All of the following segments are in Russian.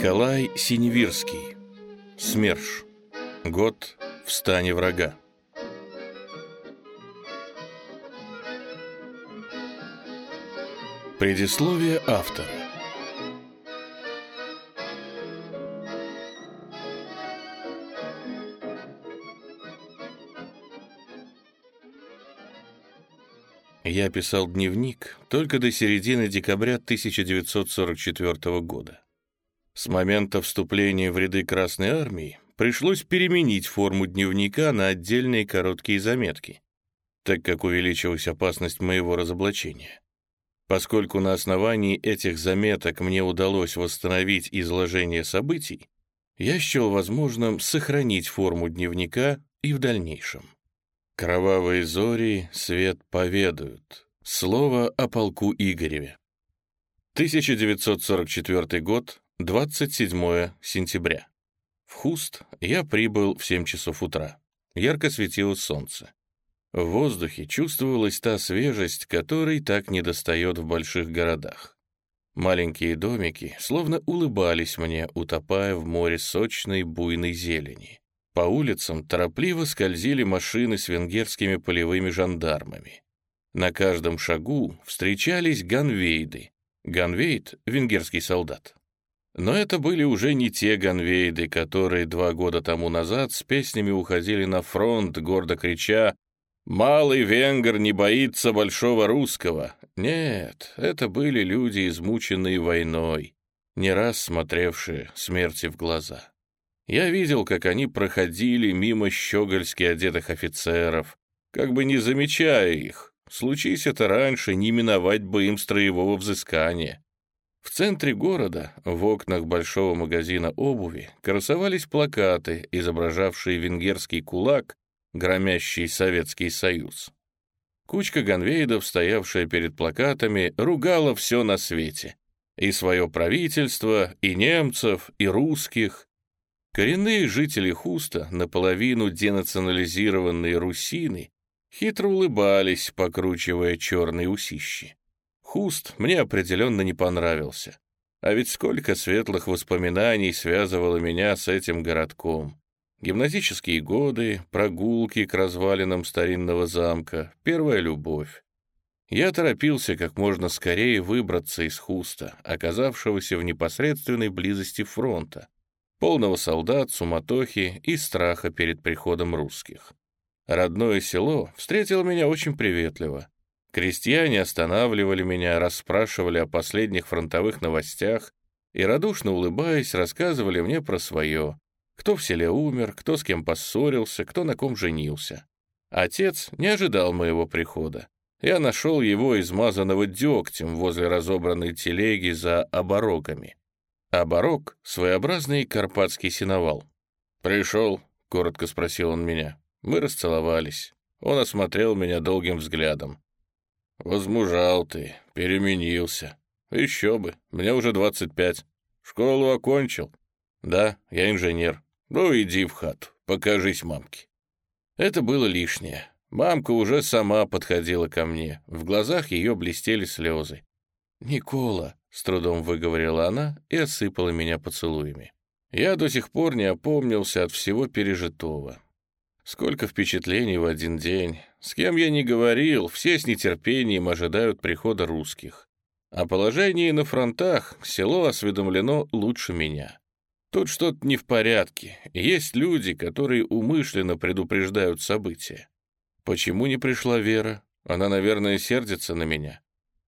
Николай Синевирский. СМЕРШ. Год в стане врага. Предисловие автора. Я писал дневник только до середины декабря 1944 года. С момента вступления в ряды Красной Армии пришлось переменить форму дневника на отдельные короткие заметки, так как увеличилась опасность моего разоблачения. Поскольку на основании этих заметок мне удалось восстановить изложение событий, я счел возможным сохранить форму дневника и в дальнейшем. Кровавые зори свет поведают. Слово о полку Игореве. 1944 год, 27 сентября. В Хуст я прибыл в 7 часов утра. Ярко светило солнце. В воздухе чувствовалась та свежесть, которой так недостает в больших городах. Маленькие домики словно улыбались мне, утопая в море сочной буйной зелени. По улицам торопливо скользили машины с венгерскими полевыми жандармами. На каждом шагу встречались ганвейды. Ганвейд — венгерский солдат. Но это были уже не те ганвейды, которые два года тому назад с песнями уходили на фронт, гордо крича «Малый венгер не боится большого русского». Нет, это были люди, измученные войной, не раз смотревшие смерти в глаза. Я видел, как они проходили мимо щегольски одетых офицеров, как бы не замечая их. Случись это раньше, не миновать бы им строевого взыскания. В центре города, в окнах большого магазина обуви, красовались плакаты, изображавшие венгерский кулак, громящий Советский Союз. Кучка ганвейдов, стоявшая перед плакатами, ругала все на свете. И свое правительство, и немцев, и русских, Коренные жители Хуста, наполовину денационализированные русины, хитро улыбались, покручивая черные усищи. Хуст мне определенно не понравился. А ведь сколько светлых воспоминаний связывало меня с этим городком. Гимназические годы, прогулки к развалинам старинного замка, первая любовь. Я торопился как можно скорее выбраться из Хуста, оказавшегося в непосредственной близости фронта, полного солдат, суматохи и страха перед приходом русских. Родное село встретило меня очень приветливо. Крестьяне останавливали меня, расспрашивали о последних фронтовых новостях и, радушно улыбаясь, рассказывали мне про свое. Кто в селе умер, кто с кем поссорился, кто на ком женился. Отец не ожидал моего прихода. Я нашел его измазанного дегтем возле разобранной телеги за обороками а барок — своеобразный карпатский сеновал. «Пришел?» — коротко спросил он меня. Мы расцеловались. Он осмотрел меня долгим взглядом. «Возмужал ты, переменился. Еще бы, мне уже двадцать пять. Школу окончил?» «Да, я инженер. Ну, иди в хату, покажись мамке». Это было лишнее. Мамка уже сама подходила ко мне. В глазах ее блестели слезы. «Никола», — с трудом выговорила она и осыпала меня поцелуями. Я до сих пор не опомнился от всего пережитого. Сколько впечатлений в один день. С кем я не говорил, все с нетерпением ожидают прихода русских. О положении на фронтах село осведомлено лучше меня. Тут что-то не в порядке. Есть люди, которые умышленно предупреждают события. Почему не пришла Вера? Она, наверное, сердится на меня.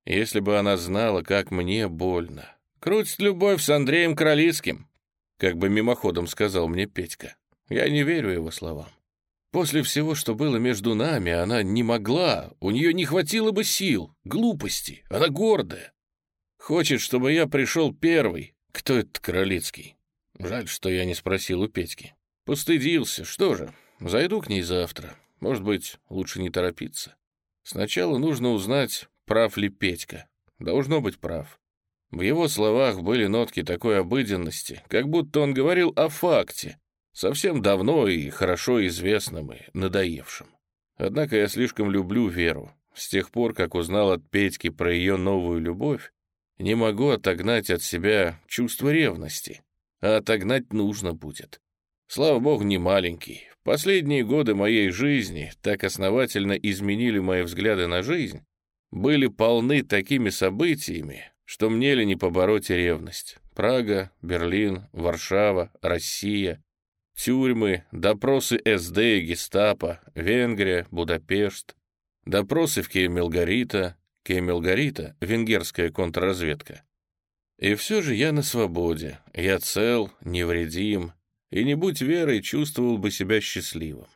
Если бы она знала, как мне больно. Крутит любовь с Андреем Кролицким, как бы мимоходом сказал мне Петька. Я не верю его словам. После всего, что было между нами, она не могла, у нее не хватило бы сил, глупости, она гордая. Хочет, чтобы я пришел первый. Кто этот Кролицкий? Жаль, что я не спросил у Петьки. Постыдился, что же, зайду к ней завтра. Может быть, лучше не торопиться. Сначала нужно узнать, Прав ли Петька? Должно быть прав. В его словах были нотки такой обыденности, как будто он говорил о факте, совсем давно и хорошо известном и надоевшем. Однако я слишком люблю Веру. С тех пор, как узнал от Петьки про ее новую любовь, Не могу отогнать от себя чувство ревности, а отогнать нужно будет. Слава богу, не маленький. Последние годы моей жизни так основательно изменили мои взгляды на жизнь, были полны такими событиями, что мне ли не побороть ревность. Прага, Берлин, Варшава, Россия, тюрьмы, допросы СД и гестапо, Венгрия, Будапешт, допросы в Кемелгарита, Кемелгарита — венгерская контрразведка. И все же я на свободе, я цел, невредим, и не будь верой, чувствовал бы себя счастливым.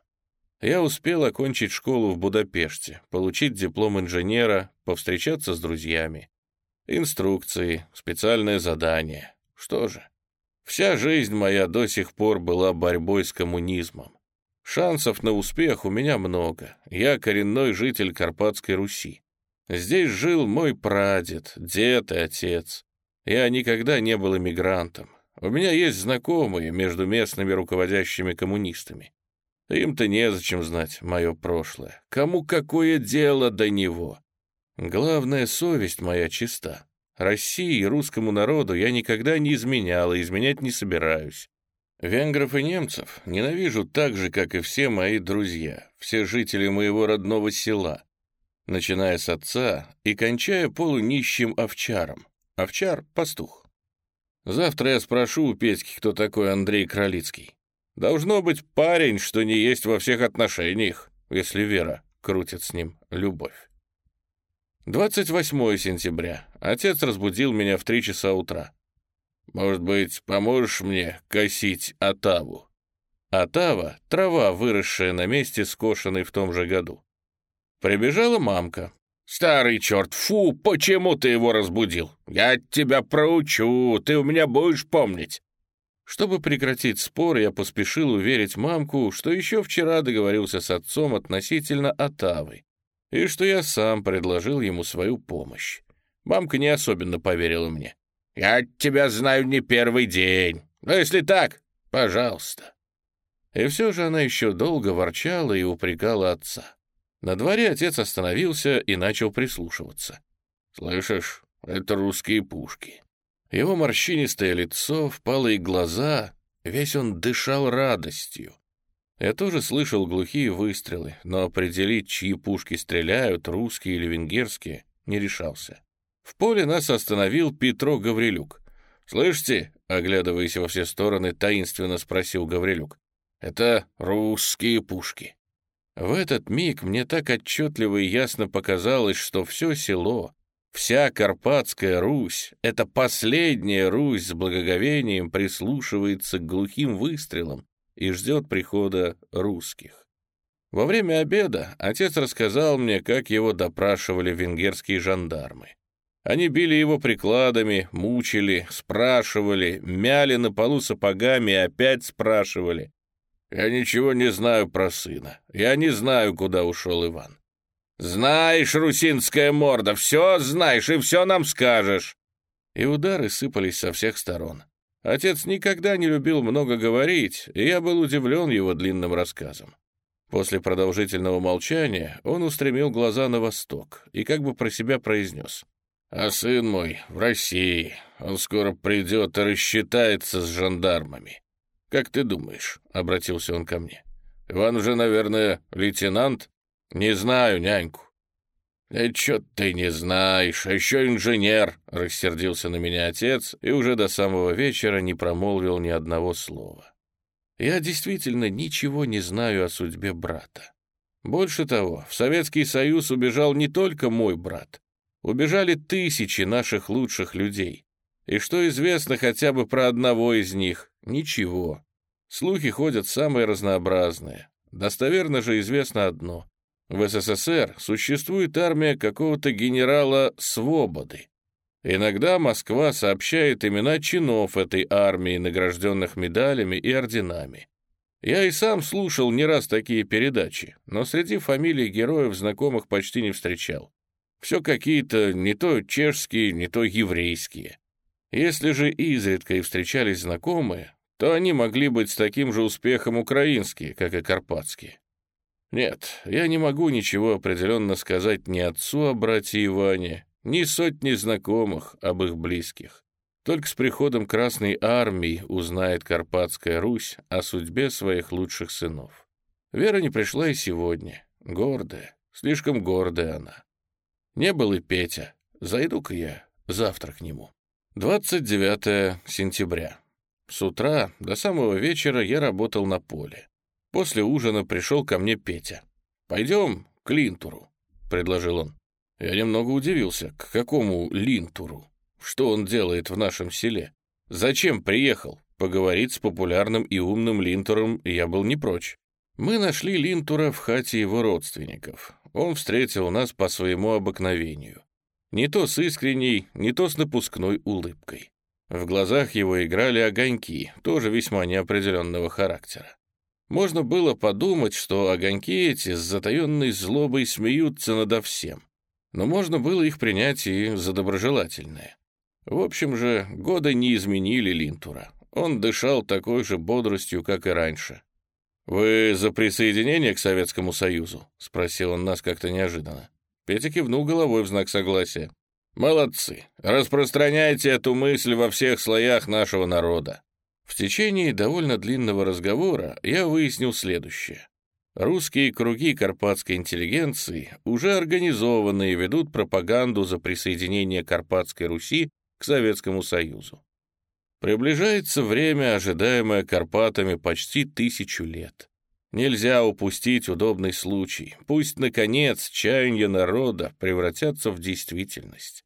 Я успел окончить школу в Будапеште, получить диплом инженера, повстречаться с друзьями. Инструкции, специальное задание. Что же, вся жизнь моя до сих пор была борьбой с коммунизмом. Шансов на успех у меня много. Я коренной житель Карпатской Руси. Здесь жил мой прадед, дед и отец. Я никогда не был эмигрантом. У меня есть знакомые между местными руководящими коммунистами. Им-то незачем знать мое прошлое. Кому какое дело до него? Главная совесть моя чиста. России и русскому народу я никогда не изменял и изменять не собираюсь. Венгров и немцев ненавижу так же, как и все мои друзья, все жители моего родного села, начиная с отца и кончая полунищим овчаром. Овчар — пастух. Завтра я спрошу у Петьки, кто такой Андрей Кролицкий. Должно быть парень, что не есть во всех отношениях, если Вера крутит с ним любовь. 28 сентября. Отец разбудил меня в три часа утра. «Может быть, поможешь мне косить отаву?» Отава — трава, выросшая на месте, скошенной в том же году. Прибежала мамка. «Старый черт, фу, почему ты его разбудил? Я тебя проучу, ты у меня будешь помнить». Чтобы прекратить спор, я поспешил уверить мамку, что еще вчера договорился с отцом относительно Отавы, и что я сам предложил ему свою помощь. Мамка не особенно поверила мне. «Я тебя знаю не первый день. Но если так, пожалуйста». И все же она еще долго ворчала и упрекала отца. На дворе отец остановился и начал прислушиваться. «Слышишь, это русские пушки». Его морщинистое лицо, впалые глаза, весь он дышал радостью. Я тоже слышал глухие выстрелы, но определить, чьи пушки стреляют, русские или венгерские, не решался. В поле нас остановил Петро Гаврилюк. «Слышите?» — оглядываясь во все стороны, таинственно спросил Гаврилюк. «Это русские пушки». В этот миг мне так отчетливо и ясно показалось, что все село, вся Карпатская Русь, это последняя Русь с благоговением прислушивается к глухим выстрелам и ждет прихода русских. Во время обеда отец рассказал мне, как его допрашивали венгерские жандармы. Они били его прикладами, мучили, спрашивали, мяли на полу сапогами и опять спрашивали. Я ничего не знаю про сына. Я не знаю, куда ушел Иван. Знаешь, русинская морда, все знаешь и все нам скажешь. И удары сыпались со всех сторон. Отец никогда не любил много говорить, и я был удивлен его длинным рассказом. После продолжительного молчания он устремил глаза на восток и как бы про себя произнес. «А сын мой в России. Он скоро придет и рассчитается с жандармами. «Как ты думаешь?» — обратился он ко мне. «Иван уже, наверное, лейтенант?» «Не знаю, няньку». «Да чё ты не знаешь, а еще инженер!» — рассердился на меня отец и уже до самого вечера не промолвил ни одного слова. Я действительно ничего не знаю о судьбе брата. Больше того, в Советский Союз убежал не только мой брат. Убежали тысячи наших лучших людей. И что известно хотя бы про одного из них? Ничего. Слухи ходят самые разнообразные. Достоверно же известно одно. В СССР существует армия какого-то генерала Свободы. Иногда Москва сообщает имена чинов этой армии, награжденных медалями и орденами. Я и сам слушал не раз такие передачи, но среди фамилий героев знакомых почти не встречал. Все какие-то не то чешские, не то еврейские. Если же изредка и встречались знакомые, то они могли быть с таким же успехом украинские, как и карпатские. Нет, я не могу ничего определенно сказать ни отцу о брате Иване, ни сотни знакомых об их близких. Только с приходом Красной Армии узнает Карпатская Русь о судьбе своих лучших сынов. Вера не пришла и сегодня. Гордая, слишком гордая она. Не был и Петя. Зайду-ка я завтра к нему. 29 сентября. С утра до самого вечера я работал на поле. После ужина пришел ко мне Петя. «Пойдем к Линтуру», — предложил он. Я немного удивился, к какому Линтуру? Что он делает в нашем селе? Зачем приехал? Поговорить с популярным и умным Линтуром я был не прочь. Мы нашли Линтура в хате его родственников. Он встретил нас по своему обыкновению. Не то с искренней, не то с напускной улыбкой. В глазах его играли огоньки, тоже весьма неопределенного характера. Можно было подумать, что огоньки эти с затаенной злобой смеются надо всем но можно было их принять и за доброжелательное. В общем же, годы не изменили Линтура. Он дышал такой же бодростью, как и раньше. «Вы за присоединение к Советскому Союзу?» — спросил он нас как-то неожиданно. Петя кивнул головой в знак согласия. «Молодцы! Распространяйте эту мысль во всех слоях нашего народа!» В течение довольно длинного разговора я выяснил следующее. Русские круги карпатской интеллигенции уже организованные ведут пропаганду за присоединение Карпатской Руси к Советскому Союзу. Приближается время, ожидаемое Карпатами почти тысячу лет. Нельзя упустить удобный случай. Пусть, наконец, чаяния народа превратятся в действительность.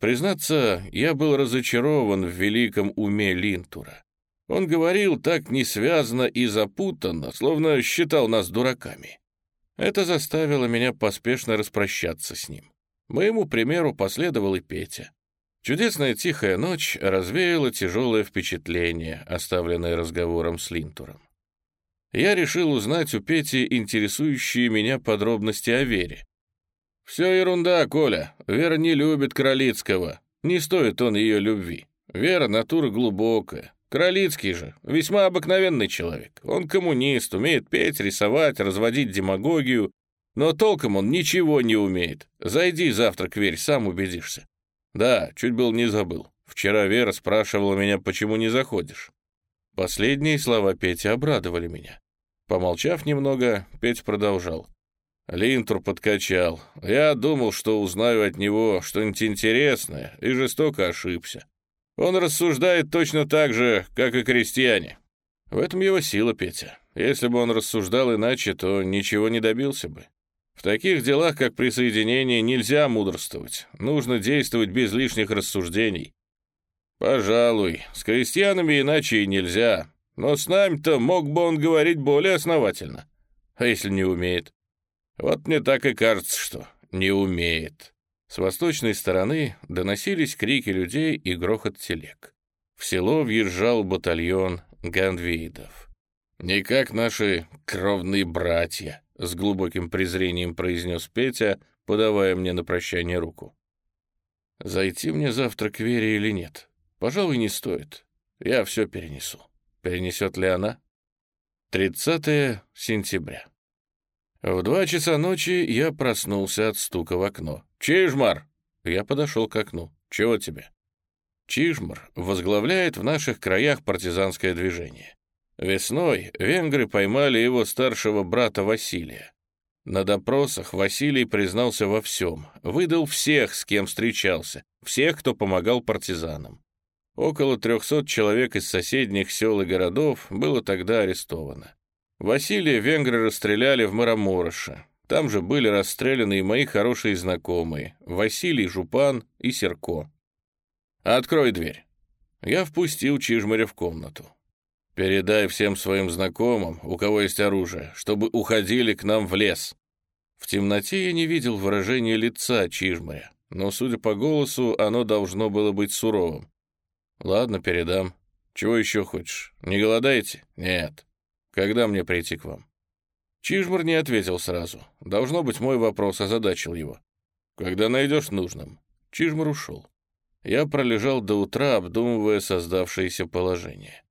Признаться, я был разочарован в великом уме Линтура. Он говорил так несвязно и запутанно, словно считал нас дураками. Это заставило меня поспешно распрощаться с ним. Моему примеру последовал и Петя. Чудесная тихая ночь развеяла тяжелое впечатление, оставленное разговором с Линтуром. Я решил узнать у Пети интересующие меня подробности о Вере. «Все ерунда, Коля. Вера не любит Кролицкого. Не стоит он ее любви. Вера — натура глубокая, Кролицкий же весьма обыкновенный человек. Он коммунист, умеет петь, рисовать, разводить демагогию, но толком он ничего не умеет. Зайди завтра к Вере, сам убедишься. Да, чуть был не забыл. Вчера Вера спрашивала меня, почему не заходишь. Последние слова Пети обрадовали меня. Помолчав немного, Петь продолжал. Линтур подкачал. Я думал, что узнаю от него что-нибудь интересное, и жестоко ошибся. Он рассуждает точно так же, как и крестьяне. В этом его сила, Петя. Если бы он рассуждал иначе, то ничего не добился бы. В таких делах, как присоединение, нельзя мудрствовать. Нужно действовать без лишних рассуждений. Пожалуй, с крестьянами иначе и нельзя. Но с нами-то мог бы он говорить более основательно. А если не умеет? Вот мне так и кажется, что не умеет. С восточной стороны доносились крики людей и грохот телег. В село въезжал батальон гандвеидов. «Не как наши кровные братья», — с глубоким презрением произнес Петя, подавая мне на прощание руку. «Зайти мне завтра к Вере или нет? Пожалуй, не стоит. Я все перенесу. Перенесет ли она?» 30 сентября. В два часа ночи я проснулся от стука в окно. «Чижмар!» Я подошел к окну. «Чего тебе?» Чижмар возглавляет в наших краях партизанское движение. Весной венгры поймали его старшего брата Василия. На допросах Василий признался во всем, выдал всех, с кем встречался, всех, кто помогал партизанам. Около 300 человек из соседних сел и городов было тогда арестовано. Василия венгры расстреляли в Марамороше. Там же были расстреляны и мои хорошие знакомые, Василий Жупан и Серко. «Открой дверь». Я впустил Чижмаря в комнату. «Передай всем своим знакомым, у кого есть оружие, чтобы уходили к нам в лес». В темноте я не видел выражения лица Чижмаря, но, судя по голосу, оно должно было быть суровым. «Ладно, передам. Чего еще хочешь? Не голодаете?» «Нет». Когда мне прийти к вам?» Чижмар не ответил сразу. Должно быть, мой вопрос озадачил его. «Когда найдешь нужным?» Чижмар ушел. Я пролежал до утра, обдумывая создавшееся положение.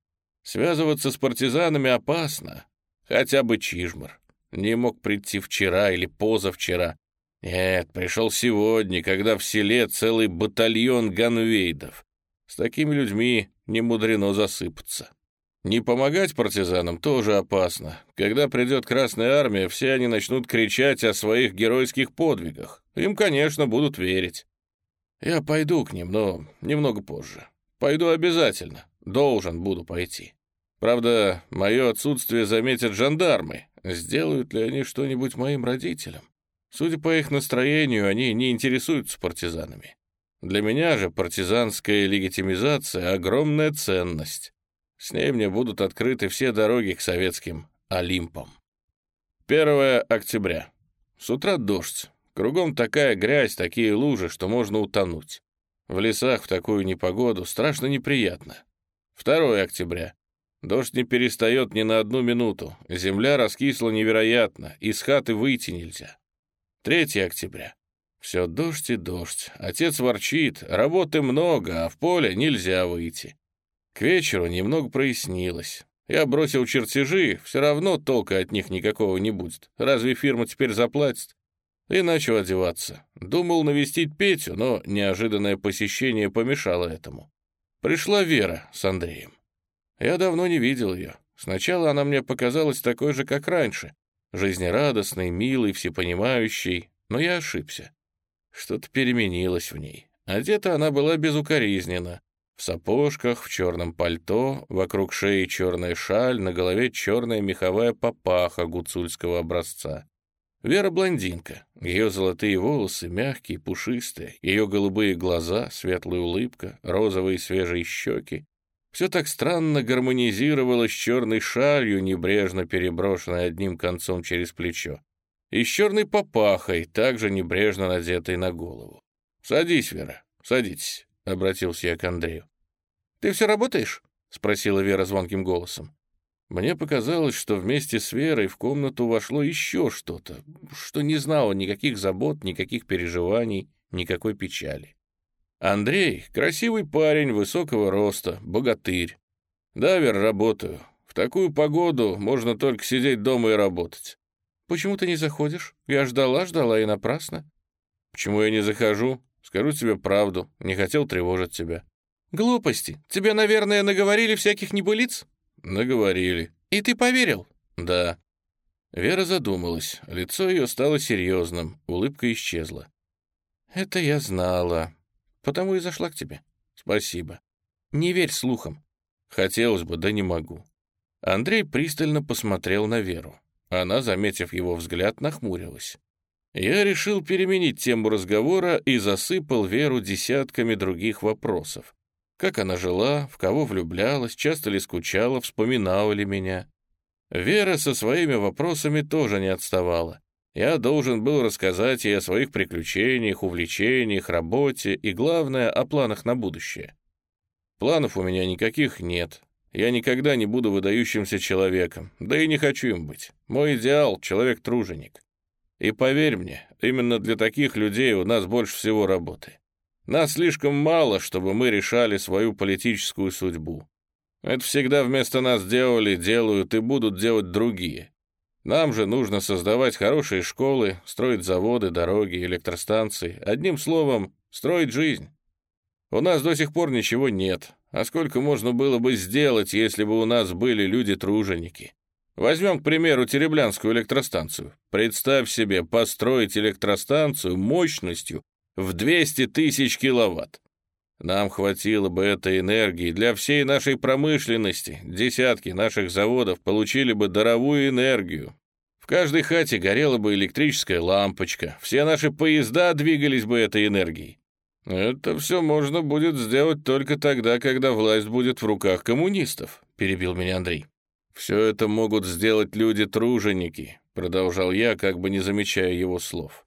Связываться с партизанами опасно. Хотя бы Чижмар. Не мог прийти вчера или позавчера. Нет, пришел сегодня, когда в селе целый батальон ганвейдов. С такими людьми не мудрено засыпаться. Не помогать партизанам тоже опасно. Когда придет Красная Армия, все они начнут кричать о своих геройских подвигах. Им, конечно, будут верить. Я пойду к ним, но немного позже. Пойду обязательно. Должен буду пойти. Правда, мое отсутствие заметят жандармы. Сделают ли они что-нибудь моим родителям? Судя по их настроению, они не интересуются партизанами. Для меня же партизанская легитимизация — огромная ценность. С ней мне будут открыты все дороги к советским Олимпам. 1 октября. С утра дождь. Кругом такая грязь, такие лужи, что можно утонуть. В лесах в такую непогоду страшно неприятно. 2 октября. Дождь не перестает ни на одну минуту. Земля раскисла невероятно, из хаты выйти нельзя. 3 октября. Все дождь и дождь. Отец ворчит, работы много, а в поле нельзя выйти. К вечеру немного прояснилось. Я бросил чертежи, все равно толка от них никакого не будет. Разве фирма теперь заплатит? И начал одеваться. Думал навестить Петю, но неожиданное посещение помешало этому. Пришла Вера с Андреем. Я давно не видел ее. Сначала она мне показалась такой же, как раньше. Жизнерадостной, милой, всепонимающей. Но я ошибся. Что-то переменилось в ней. Одета она была безукоризненно. В сапожках, в черном пальто, вокруг шеи черная шаль, на голове черная меховая папаха гуцульского образца. Вера блондинка. Ее золотые волосы мягкие, пушистые, ее голубые глаза, светлая улыбка, розовые свежие щеки. Все так странно гармонизировало с черной шалью, небрежно переброшенной одним концом через плечо, и с черной папахой, также небрежно надетой на голову. «Садись, Вера, садитесь», — обратился я к Андрею. «Ты все работаешь?» — спросила Вера звонким голосом. Мне показалось, что вместе с Верой в комнату вошло еще что-то, что не знало никаких забот, никаких переживаний, никакой печали. Андрей — красивый парень высокого роста, богатырь. Да, Вер, работаю. В такую погоду можно только сидеть дома и работать. Почему ты не заходишь? Я ждала, ждала и напрасно. Почему я не захожу? Скажу тебе правду, не хотел тревожить тебя. «Глупости. Тебе, наверное, наговорили всяких небылиц?» «Наговорили». «И ты поверил?» «Да». Вера задумалась. Лицо ее стало серьезным, улыбка исчезла. «Это я знала. Потому и зашла к тебе». «Спасибо». «Не верь слухам». «Хотелось бы, да не могу». Андрей пристально посмотрел на Веру. Она, заметив его взгляд, нахмурилась. Я решил переменить тему разговора и засыпал Веру десятками других вопросов. Как она жила, в кого влюблялась, часто ли скучала, вспоминала ли меня. Вера со своими вопросами тоже не отставала. Я должен был рассказать ей о своих приключениях, увлечениях, работе и, главное, о планах на будущее. Планов у меня никаких нет. Я никогда не буду выдающимся человеком, да и не хочу им быть. Мой идеал — человек-труженик. И поверь мне, именно для таких людей у нас больше всего работы. Нас слишком мало, чтобы мы решали свою политическую судьбу. Это всегда вместо нас делали, делают и будут делать другие. Нам же нужно создавать хорошие школы, строить заводы, дороги, электростанции. Одним словом, строить жизнь. У нас до сих пор ничего нет. А сколько можно было бы сделать, если бы у нас были люди-труженики? Возьмем, к примеру, Тереблянскую электростанцию. Представь себе, построить электростанцию мощностью в 200 тысяч киловатт. Нам хватило бы этой энергии для всей нашей промышленности. Десятки наших заводов получили бы даровую энергию. В каждой хате горела бы электрическая лампочка. Все наши поезда двигались бы этой энергией. Это все можно будет сделать только тогда, когда власть будет в руках коммунистов, перебил меня Андрей. Все это могут сделать люди-труженики, продолжал я, как бы не замечая его слов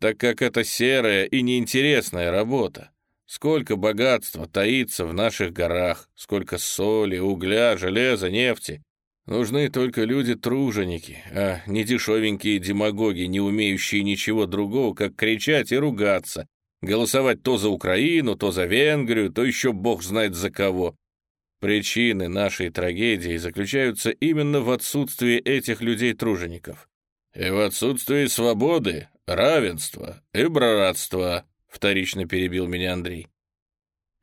так как это серая и неинтересная работа. Сколько богатства таится в наших горах, сколько соли, угля, железа, нефти. Нужны только люди-труженики, а не дешевенькие демагоги, не умеющие ничего другого, как кричать и ругаться, голосовать то за Украину, то за Венгрию, то еще бог знает за кого. Причины нашей трагедии заключаются именно в отсутствии этих людей-тружеников. И в отсутствии свободы, равенство и братство», — вторично перебил меня Андрей.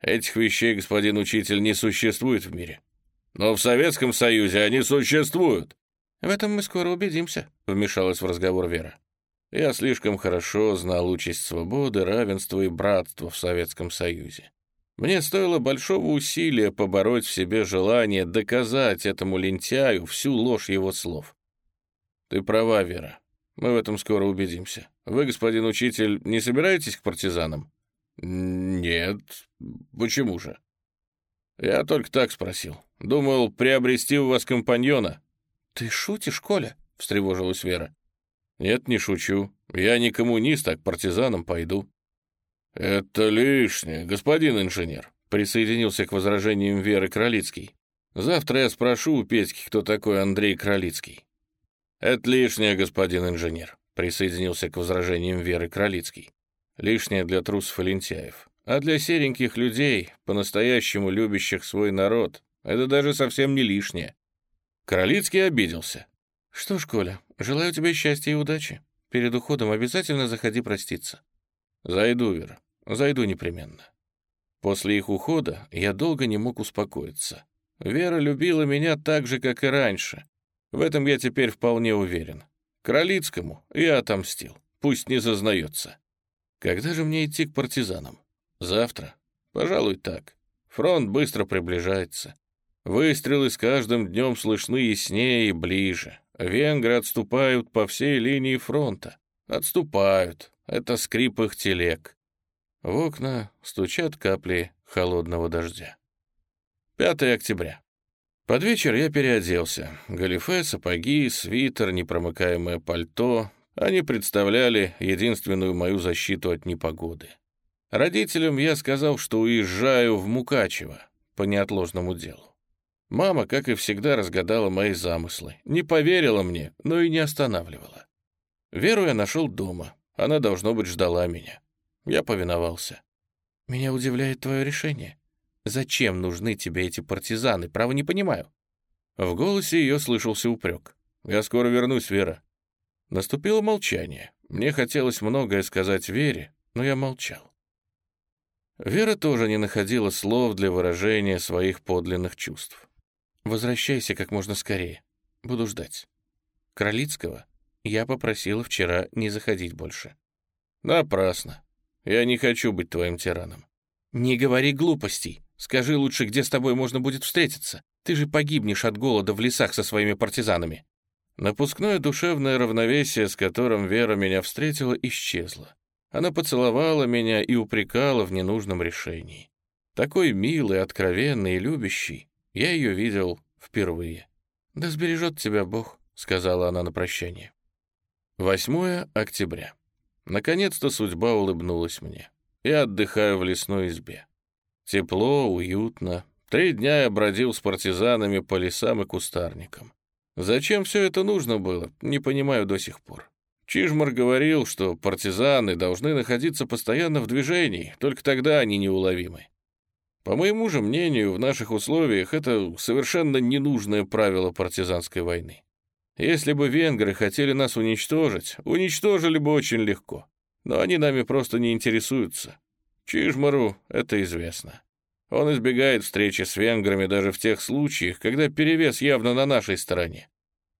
«Этих вещей, господин учитель, не существует в мире. Но в Советском Союзе они существуют». «В этом мы скоро убедимся», — вмешалась в разговор Вера. Я слишком хорошо знал участь свободы, равенства и братства в Советском Союзе. Мне стоило большого усилия побороть в себе желание доказать этому лентяю всю ложь его слов. Ты права, Вера. Мы в этом скоро убедимся. Вы, господин учитель, не собираетесь к партизанам? Нет. Почему же? Я только так спросил. Думал, приобрести у вас компаньона. Ты шутишь, Коля? Встревожилась Вера. «Нет, не шучу. Я не коммунист, а к партизанам пойду». «Это лишнее, господин инженер», — присоединился к возражениям Веры Кролицкий. «Завтра я спрошу у Петьки, кто такой Андрей Кролицкий». «Это лишнее, господин инженер», — присоединился к возражениям Веры Кролицкий. «Лишнее для трусов и лентяев. А для сереньких людей, по-настоящему любящих свой народ, это даже совсем не лишнее». Кролицкий обиделся. «Что ж, Коля, желаю тебе счастья и удачи. Перед уходом обязательно заходи проститься». «Зайду, Вера, зайду непременно». После их ухода я долго не мог успокоиться. Вера любила меня так же, как и раньше. В этом я теперь вполне уверен. Кролицкому я отомстил. Пусть не зазнается. Когда же мне идти к партизанам? Завтра? Пожалуй, так. Фронт быстро приближается. Выстрелы с каждым днем слышны яснее и ближе. Венгры отступают по всей линии фронта. Отступают. Это скрип их телег. В окна стучат капли холодного дождя. 5 октября. Под вечер я переоделся. Галифе, сапоги, свитер, непромыкаемое пальто. Они представляли единственную мою защиту от непогоды. Родителям я сказал, что уезжаю в Мукачево по неотложному делу. Мама, как и всегда, разгадала мои замыслы. Не поверила мне, но и не останавливала. Веру я нашел дома. Она, должно быть, ждала меня. Я повиновался. «Меня удивляет твое решение. Зачем нужны тебе эти партизаны? Право не понимаю». В голосе ее слышался упрек. «Я скоро вернусь, Вера». Наступило молчание. Мне хотелось многое сказать Вере, но я молчал. Вера тоже не находила слов для выражения своих подлинных чувств. Возвращайся как можно скорее. Буду ждать. Кролицкого я попросила вчера не заходить больше. Напрасно. Я не хочу быть твоим тираном. Не говори глупостей. Скажи лучше, где с тобой можно будет встретиться. Ты же погибнешь от голода в лесах со своими партизанами. Напускное душевное равновесие, с которым Вера меня встретила, исчезло. Она поцеловала меня и упрекала в ненужном решении. Такой милый, откровенный и любящий, я ее видел впервые. «Да сбережет тебя Бог», — сказала она на прощание. 8 октября. Наконец-то судьба улыбнулась мне. Я отдыхаю в лесной избе. Тепло, уютно. Три дня я бродил с партизанами по лесам и кустарникам. Зачем все это нужно было, не понимаю до сих пор. Чижмар говорил, что партизаны должны находиться постоянно в движении, только тогда они неуловимы. По моему же мнению, в наших условиях это совершенно ненужное правило партизанской войны. Если бы венгры хотели нас уничтожить, уничтожили бы очень легко. Но они нами просто не интересуются. Чижмару это известно. Он избегает встречи с венграми даже в тех случаях, когда перевес явно на нашей стороне.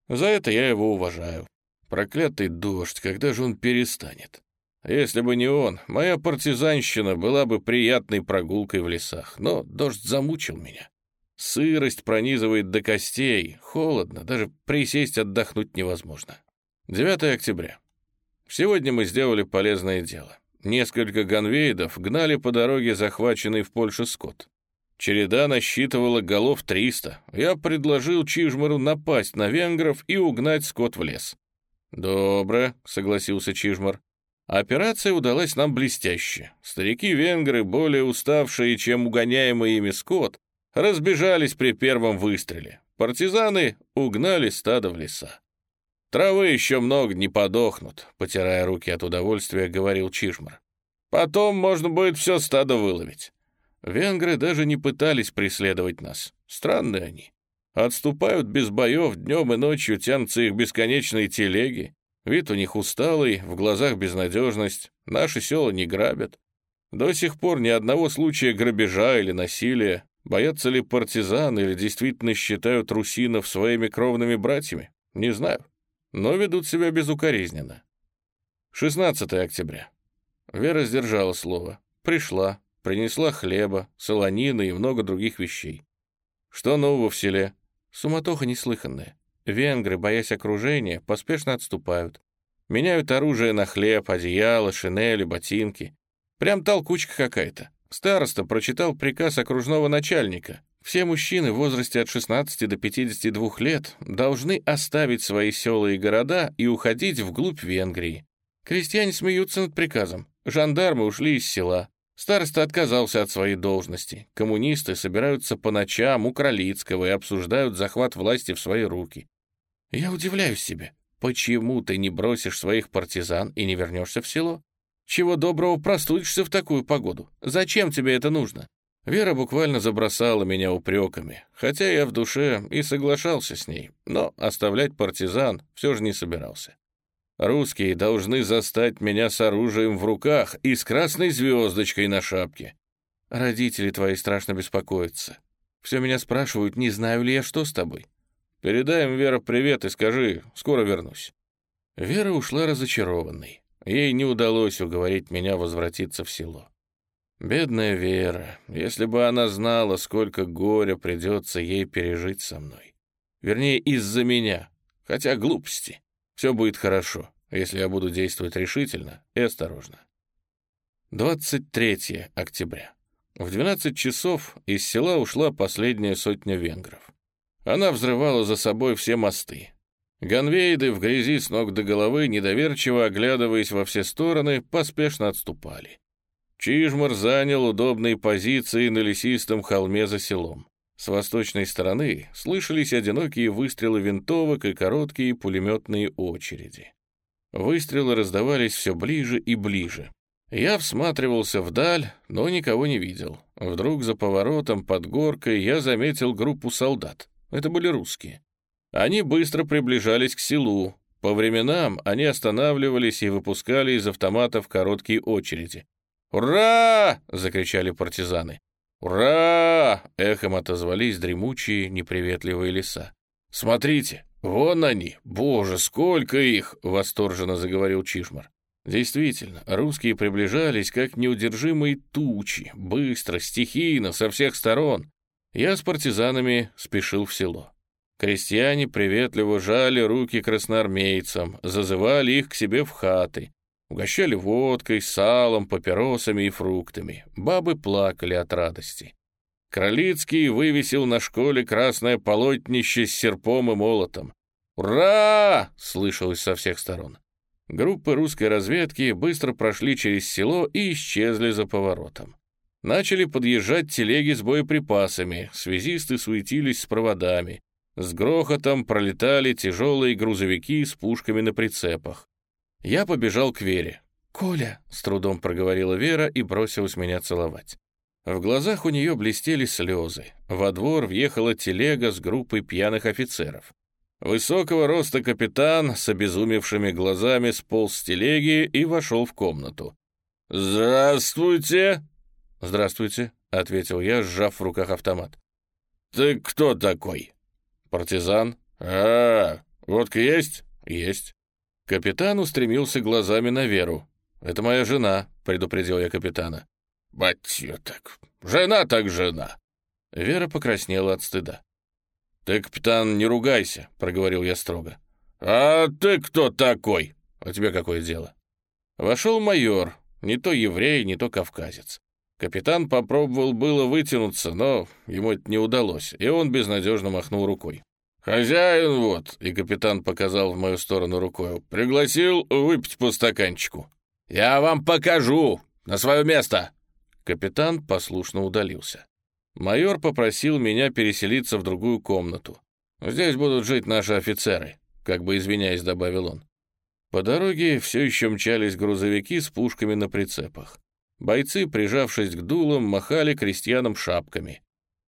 За это я его уважаю. Проклятый дождь, когда же он перестанет? Если бы не он, моя партизанщина была бы приятной прогулкой в лесах, но дождь замучил меня. Сырость пронизывает до костей, холодно, даже присесть отдохнуть невозможно. 9 октября. Сегодня мы сделали полезное дело. Несколько ганвейдов гнали по дороге захваченный в Польше скот. Череда насчитывала голов 300. Я предложил Чижмару напасть на венгров и угнать скот в лес. «Добро», — согласился Чижмар. Операция удалась нам блестяще. Старики-венгры, более уставшие, чем угоняемый ими скот, разбежались при первом выстреле. Партизаны угнали стадо в леса. «Травы еще много не подохнут», — потирая руки от удовольствия, говорил Чишмар. «Потом можно будет все стадо выловить». Венгры даже не пытались преследовать нас. Странные они. Отступают без боев, днем и ночью тянутся их бесконечные телеги. Вид у них усталый, в глазах безнадежность. Наши села не грабят. До сих пор ни одного случая грабежа или насилия. Боятся ли партизаны или действительно считают русинов своими кровными братьями? Не знаю. Но ведут себя безукоризненно. 16 октября. Вера сдержала слово. Пришла, принесла хлеба, солонины и много других вещей. Что нового в селе? Суматоха неслыханная. Венгры, боясь окружения, поспешно отступают. Меняют оружие на хлеб, одеяло, шинели, ботинки. Прям толкучка какая-то. Староста прочитал приказ окружного начальника. Все мужчины в возрасте от 16 до 52 лет должны оставить свои села и города и уходить вглубь Венгрии. Крестьяне смеются над приказом. Жандармы ушли из села. Староста отказался от своей должности. Коммунисты собираются по ночам у Кролицкого и обсуждают захват власти в свои руки. Я удивляюсь себе, почему ты не бросишь своих партизан и не вернешься в село? Чего доброго простудишься в такую погоду? Зачем тебе это нужно? Вера буквально забросала меня упреками, хотя я в душе и соглашался с ней, но оставлять партизан все же не собирался. Русские должны застать меня с оружием в руках и с красной звездочкой на шапке. Родители твои страшно беспокоятся. Все меня спрашивают, не знаю ли я, что с тобой. Передай им, Вера, привет и скажи, скоро вернусь». Вера ушла разочарованной. Ей не удалось уговорить меня возвратиться в село. Бедная Вера, если бы она знала, сколько горя придется ей пережить со мной. Вернее, из-за меня. Хотя глупости. Все будет хорошо, если я буду действовать решительно и осторожно. 23 октября. В 12 часов из села ушла последняя сотня венгров. Она взрывала за собой все мосты. Ганвейды в грязи с ног до головы, недоверчиво оглядываясь во все стороны, поспешно отступали. Чижмар занял удобные позиции на лесистом холме за селом. С восточной стороны слышались одинокие выстрелы винтовок и короткие пулеметные очереди. Выстрелы раздавались все ближе и ближе. Я всматривался вдаль, но никого не видел. Вдруг за поворотом под горкой я заметил группу солдат. Это были русские. Они быстро приближались к селу. По временам они останавливались и выпускали из автоматов короткие очереди. «Ура!» — закричали партизаны. «Ура!» — эхом отозвались дремучие неприветливые леса. «Смотрите, вон они! Боже, сколько их!» — восторженно заговорил Чишмар. Действительно, русские приближались, как неудержимые тучи, быстро, стихийно, со всех сторон. Я с партизанами спешил в село. Крестьяне приветливо жали руки красноармейцам, зазывали их к себе в хаты, угощали водкой, салом, папиросами и фруктами. Бабы плакали от радости. Кролицкий вывесил на школе красное полотнище с серпом и молотом. «Ура!» — слышалось со всех сторон. Группы русской разведки быстро прошли через село и исчезли за поворотом. Начали подъезжать телеги с боеприпасами, связисты суетились с проводами. С грохотом пролетали тяжелые грузовики с пушками на прицепах. Я побежал к Вере. «Коля!» — с трудом проговорила Вера и бросилась меня целовать. В глазах у нее блестели слезы. Во двор въехала телега с группой пьяных офицеров. Высокого роста капитан с обезумевшими глазами сполз с телеги и вошел в комнату. «Здравствуйте!» «Здравствуйте», — ответил я, сжав в руках автомат. «Ты кто такой?» «Партизан». «А, водка есть?» «Есть». Капитан устремился глазами на Веру. «Это моя жена», — предупредил я капитана. «Батьё так! Жена так жена!» Вера покраснела от стыда. «Ты, капитан, не ругайся», — проговорил я строго. «А ты кто такой?» «А тебе какое дело?» Вошел майор, не то еврей, не то кавказец. Капитан попробовал было вытянуться, но ему это не удалось, и он безнадежно махнул рукой. «Хозяин вот», — и капитан показал в мою сторону рукой, — «пригласил выпить по стаканчику». «Я вам покажу! На свое место!» Капитан послушно удалился. Майор попросил меня переселиться в другую комнату. «Здесь будут жить наши офицеры», — как бы извиняясь, добавил он. По дороге все еще мчались грузовики с пушками на прицепах. Бойцы, прижавшись к дулам, махали крестьянам шапками.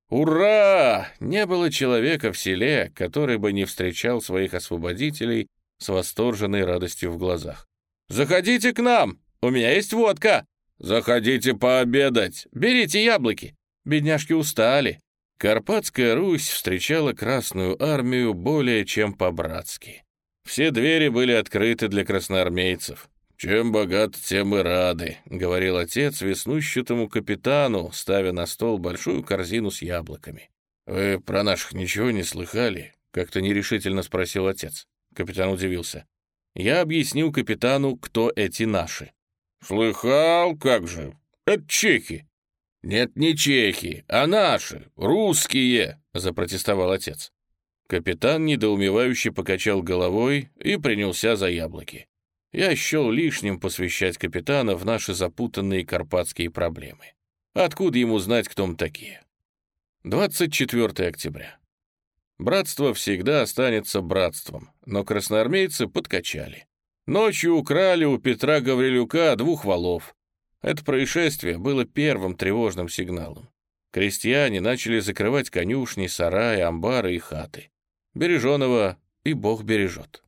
«Ура!» Не было человека в селе, который бы не встречал своих освободителей с восторженной радостью в глазах. «Заходите к нам! У меня есть водка! Заходите пообедать! Берите яблоки! Бедняжки устали!» Карпатская Русь встречала Красную Армию более чем по-братски. Все двери были открыты для красноармейцев. «Чем богат, тем и рады», — говорил отец веснущатому капитану, ставя на стол большую корзину с яблоками. «Вы про наших ничего не слыхали?» — как-то нерешительно спросил отец. Капитан удивился. Я объяснил капитану, кто эти наши. «Слыхал, как же? Это чехи». «Нет, не чехи, а наши, русские», — запротестовал отец. Капитан недоумевающе покачал головой и принялся за яблоки я счел лишним посвящать капитана в наши запутанные карпатские проблемы. Откуда ему знать, кто мы такие? 24 октября. Братство всегда останется братством, но красноармейцы подкачали. Ночью украли у Петра Гаврилюка двух валов. Это происшествие было первым тревожным сигналом. Крестьяне начали закрывать конюшни, сараи, амбары и хаты. Береженого и Бог бережет.